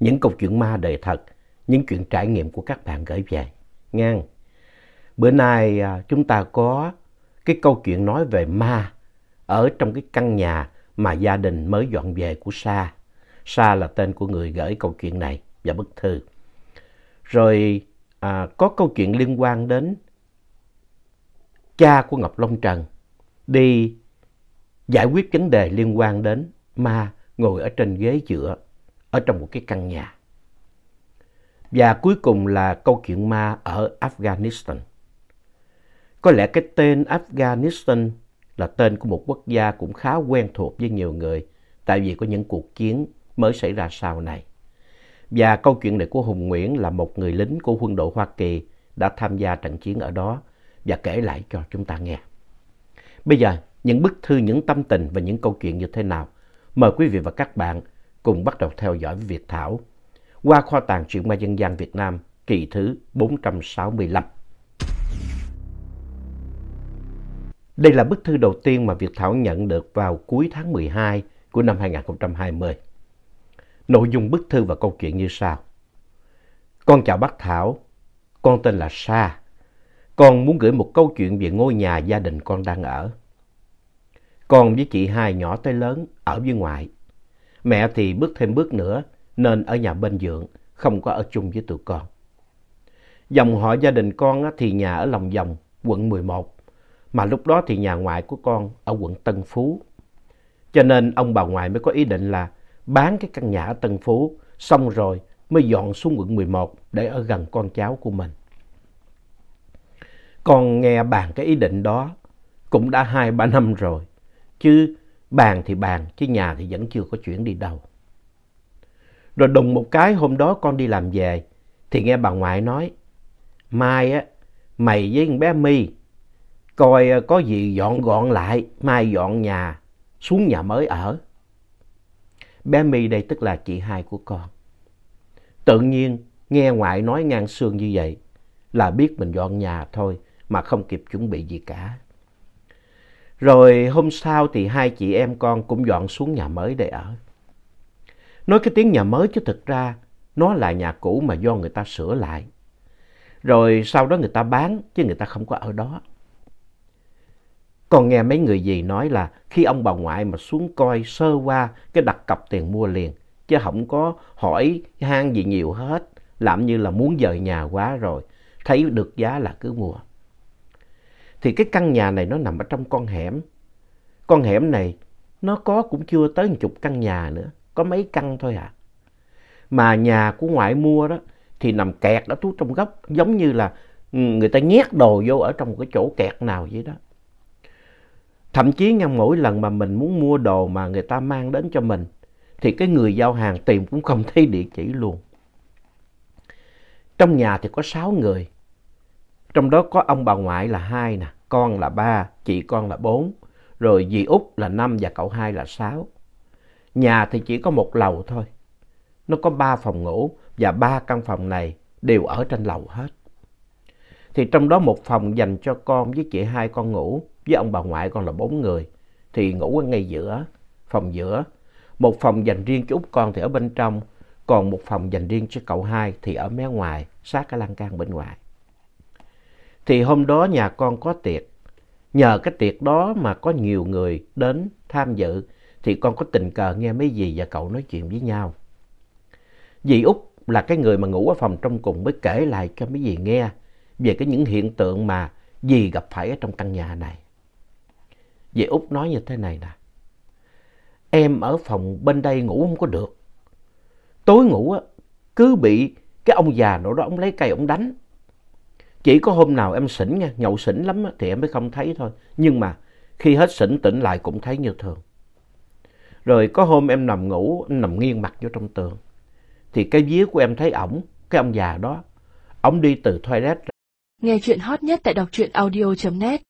những câu chuyện ma đời thật, những chuyện trải nghiệm của các bạn gửi về. ngang bữa nay à, chúng ta có cái câu chuyện nói về ma ở trong cái căn nhà mà gia đình mới dọn về của Sa. Sa là tên của người gửi câu chuyện này và bức thư. Rồi à, có câu chuyện liên quan đến cha của Ngọc Long Trần đi giải quyết vấn đề liên quan đến ma ngồi ở trên ghế dựa ở trong một cái căn nhà. Và cuối cùng là câu chuyện ma ở Afghanistan. Có lẽ cái tên Afghanistan là tên của một quốc gia cũng khá quen thuộc với nhiều người tại vì có những cuộc chiến mới xảy ra sau này. Và câu chuyện này của Hùng Nguyễn là một người lính của quân đội Hoa Kỳ đã tham gia trận chiến ở đó và kể lại cho chúng ta nghe. Bây giờ, những bức thư, những tâm tình và những câu chuyện như thế nào? Mời quý vị và các bạn cùng bắt đầu theo dõi Việt Thảo qua kho tàng truyện ma dân gian Việt Nam kỳ thứ 465. Đây là bức thư đầu tiên mà Việt Thảo nhận được vào cuối tháng 12 của năm 2020. Nội dung bức thư và câu chuyện như sau. Con chào bác Thảo, con tên là Sa. Con muốn gửi một câu chuyện về ngôi nhà gia đình con đang ở. Con với chị hai nhỏ tới lớn ở với ngoại. Mẹ thì bước thêm bước nữa nên ở nhà bên dượng, không có ở chung với tụi con. Dòng họ gia đình con thì nhà ở Lòng Dòng, quận 11 mà lúc đó thì nhà ngoại của con ở quận Tân Phú. Cho nên ông bà ngoại mới có ý định là bán cái căn nhà ở Tân Phú, xong rồi mới dọn xuống quận 11 để ở gần con cháu của mình. Con nghe bàn cái ý định đó cũng đã hai ba năm rồi, chứ bàn thì bàn, chứ nhà thì vẫn chưa có chuyển đi đâu. Rồi đùng một cái hôm đó con đi làm về, thì nghe bà ngoại nói, mai á, mày với con bé My coi ờ, có gì dọn gọn lại, mai dọn nhà, xuống nhà mới ở. Bé My đây tức là chị hai của con. Tự nhiên nghe ngoại nói ngang xương như vậy là biết mình dọn nhà thôi mà không kịp chuẩn bị gì cả. Rồi hôm sau thì hai chị em con cũng dọn xuống nhà mới để ở. Nói cái tiếng nhà mới chứ thực ra nó là nhà cũ mà do người ta sửa lại. Rồi sau đó người ta bán chứ người ta không có ở đó. Còn nghe mấy người gì nói là khi ông bà ngoại mà xuống coi sơ qua cái đặt cọc tiền mua liền, chứ không có hỏi hang gì nhiều hết, làm như là muốn dời nhà quá rồi, thấy được giá là cứ mua. Thì cái căn nhà này nó nằm ở trong con hẻm. Con hẻm này nó có cũng chưa tới một chục căn nhà nữa, có mấy căn thôi à. Mà nhà của ngoại mua đó thì nằm kẹt ở trong góc giống như là ừ, người ta nhét đồ vô ở trong một cái chỗ kẹt nào vậy đó. Thậm chí nha mỗi lần mà mình muốn mua đồ mà người ta mang đến cho mình thì cái người giao hàng tìm cũng không thấy địa chỉ luôn. Trong nhà thì có sáu người. Trong đó có ông bà ngoại là hai nè, con là ba, chị con là bốn, rồi dì út là năm và cậu hai là sáu. Nhà thì chỉ có một lầu thôi. Nó có ba phòng ngủ và ba căn phòng này đều ở trên lầu hết. Thì trong đó một phòng dành cho con với chị hai con ngủ, với ông bà ngoại con là bốn người, thì ngủ ở ngay giữa, phòng giữa. Một phòng dành riêng cho út con thì ở bên trong, còn một phòng dành riêng cho cậu hai thì ở mé ngoài, sát cái lan can bên ngoài. Thì hôm đó nhà con có tiệc, nhờ cái tiệc đó mà có nhiều người đến tham dự, thì con có tình cờ nghe mấy dì và cậu nói chuyện với nhau. Dì Út là cái người mà ngủ ở phòng trong cùng mới kể lại cho mấy dì nghe về cái những hiện tượng mà dì gặp phải ở trong căn nhà này. Dì Út nói như thế này nè. Em ở phòng bên đây ngủ không có được. Tối ngủ á, cứ bị cái ông già nọ đó ông lấy cây ông đánh. Chỉ có hôm nào em sỉnh nha, nhậu sỉnh lắm thì em mới không thấy thôi. Nhưng mà khi hết sỉnh tỉnh lại cũng thấy như thường. Rồi có hôm em nằm ngủ, em nằm nghiêng mặt vô trong tường. thì cái vía của em thấy ổng, cái ông già đó, ổng đi từ toilet Nghe chuyện hot nhất tại đọc truyện audio.net